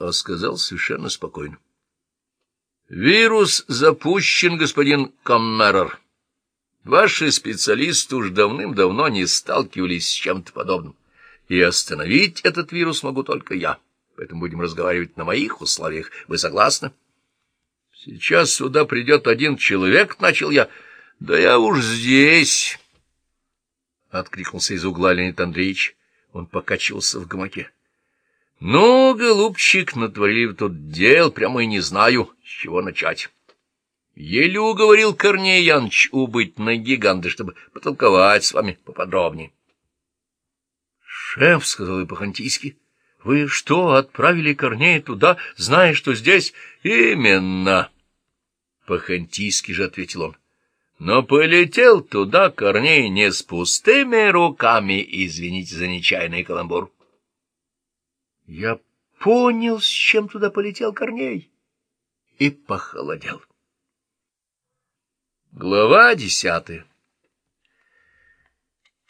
а сказал совершенно спокойно. «Вирус запущен, господин Коммерер. Ваши специалисты уж давным-давно не сталкивались с чем-то подобным, и остановить этот вирус могу только я, поэтому будем разговаривать на моих условиях. Вы согласны?» «Сейчас сюда придет один человек», — начал я. «Да я уж здесь», — откликнулся из угла Леонид Андреевич. Он покачивался в гамаке. Ну, голубчик, натворили тут дел, прямо и не знаю, с чего начать. Еле уговорил Корней Яныч убыть на гиганты, чтобы потолковать с вами поподробнее. — Шеф, — сказал Ипохантийский, — вы что, отправили Корнея туда, зная, что здесь? — Именно. Пахантийский же ответил он. Но полетел туда Корней не с пустыми руками, извините за нечаянный каламбур. Я понял, с чем туда полетел Корней, и похолодел. Глава десятая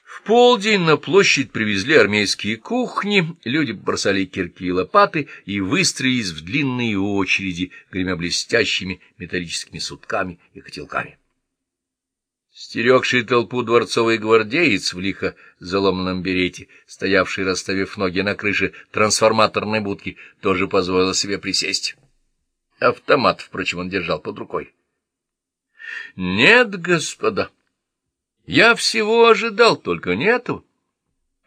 В полдень на площадь привезли армейские кухни, люди бросали кирки и лопаты и выстроились в длинные очереди, гремя блестящими металлическими сутками и котелками. Стерегший толпу дворцовый гвардеец в лихо заломанном берете, стоявший, расставив ноги на крыше трансформаторной будки, тоже позволил себе присесть. Автомат, впрочем, он держал под рукой. — Нет, господа, я всего ожидал, только не этого.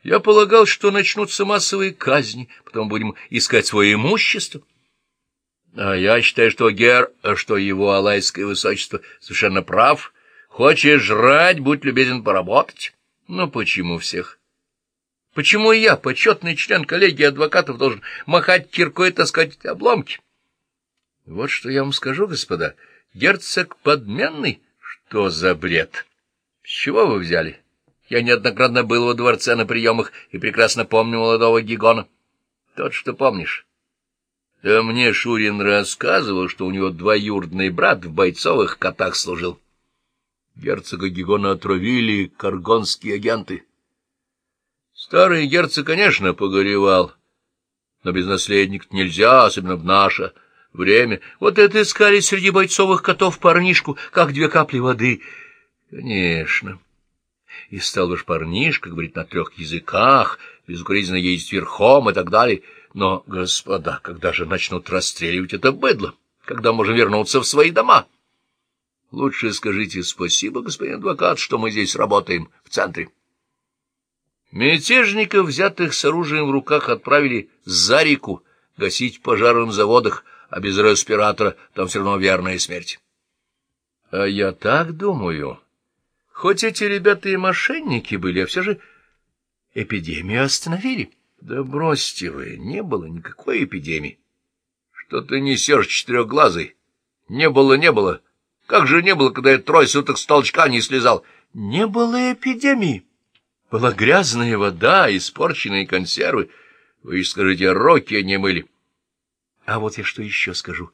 Я полагал, что начнутся массовые казни, потом будем искать свое имущество. А я считаю, что Гер, что его алайское высочество совершенно прав — Хочешь жрать, будь любезен поработать. Ну, почему всех? Почему я, почетный член коллегии адвокатов, должен махать киркой и таскать обломки? Вот что я вам скажу, господа. Герцог подменный? Что за бред? С чего вы взяли? Я неоднократно был во дворце на приемах и прекрасно помню молодого Гигона. Тот, что помнишь. Да мне Шурин рассказывал, что у него двоюродный брат в бойцовых котах служил. Герцога Гигона отравили каргонские агенты. Старый герцог, конечно, погоревал, но без наследника нельзя, особенно в наше время. Вот это искали среди бойцовых котов парнишку, как две капли воды. Конечно. И стал уж парнишка говорить на трех языках, безукоризненно ездить верхом и так далее. Но, господа, когда же начнут расстреливать это быдло? Когда можем вернуться в свои дома? Лучше скажите спасибо, господин адвокат, что мы здесь работаем в центре. Мятежников, взятых с оружием в руках, отправили за реку гасить пожары на заводах, а без респиратора там все равно верная смерть. А я так думаю. Хоть эти ребята и мошенники были, а все же эпидемию остановили. Да бросьте вы, не было никакой эпидемии. Что ты несешь, четырехглазый? Не было, не было. Как же не было, когда я трое суток с толчка не слезал? Не было эпидемии. Была грязная вода, испорченные консервы. Вы еще скажите, роки не мыли. А вот я что еще скажу.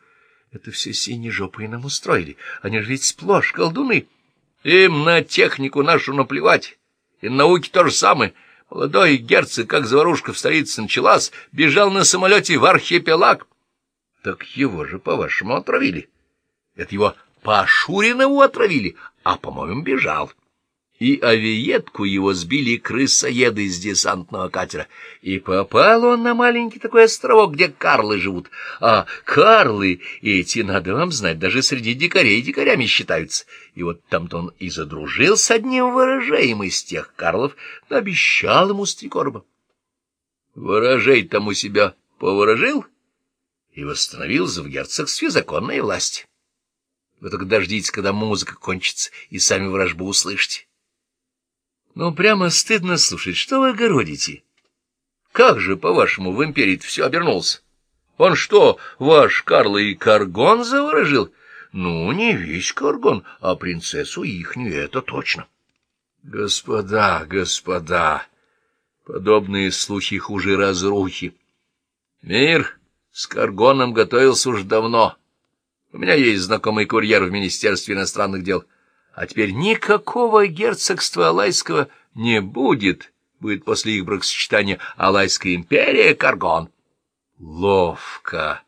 Это все синежопые нам устроили. Они же ведь сплошь колдуны. Им на технику нашу наплевать. И на науке то же самое. Молодой герцог, как заварушка в столице началась, бежал на самолете в архипелаг. Так его же, по-вашему, отравили. Это его по Шуринову отравили, а, по-моему, бежал. И авиетку его сбили крысоеды из десантного катера. И попал он на маленький такой островок, где карлы живут. А карлы эти, надо вам знать, даже среди дикарей дикарями считаются. И вот там-то он и задружил с одним ворожеем из тех карлов, обещал ему стрекорба. Ворожей там у себя поворожил и восстановился в герцогстве законной власти. Вы только дождитесь, когда музыка кончится, и сами вражбу услышите. Ну, прямо стыдно слушать, что вы огородите. Как же, по-вашему, в империи все обернулся? Он что, ваш Карл и Каргон заворожил? Ну, не весь Каргон, а принцессу ихнюю, это точно. Господа, господа, подобные слухи хуже разрухи. Мир с Каргоном готовился уж давно. У меня есть знакомый курьер в Министерстве иностранных дел. А теперь никакого герцогства Алайского не будет. Будет после их бракосочетания Алайская империя Каргон. Ловко.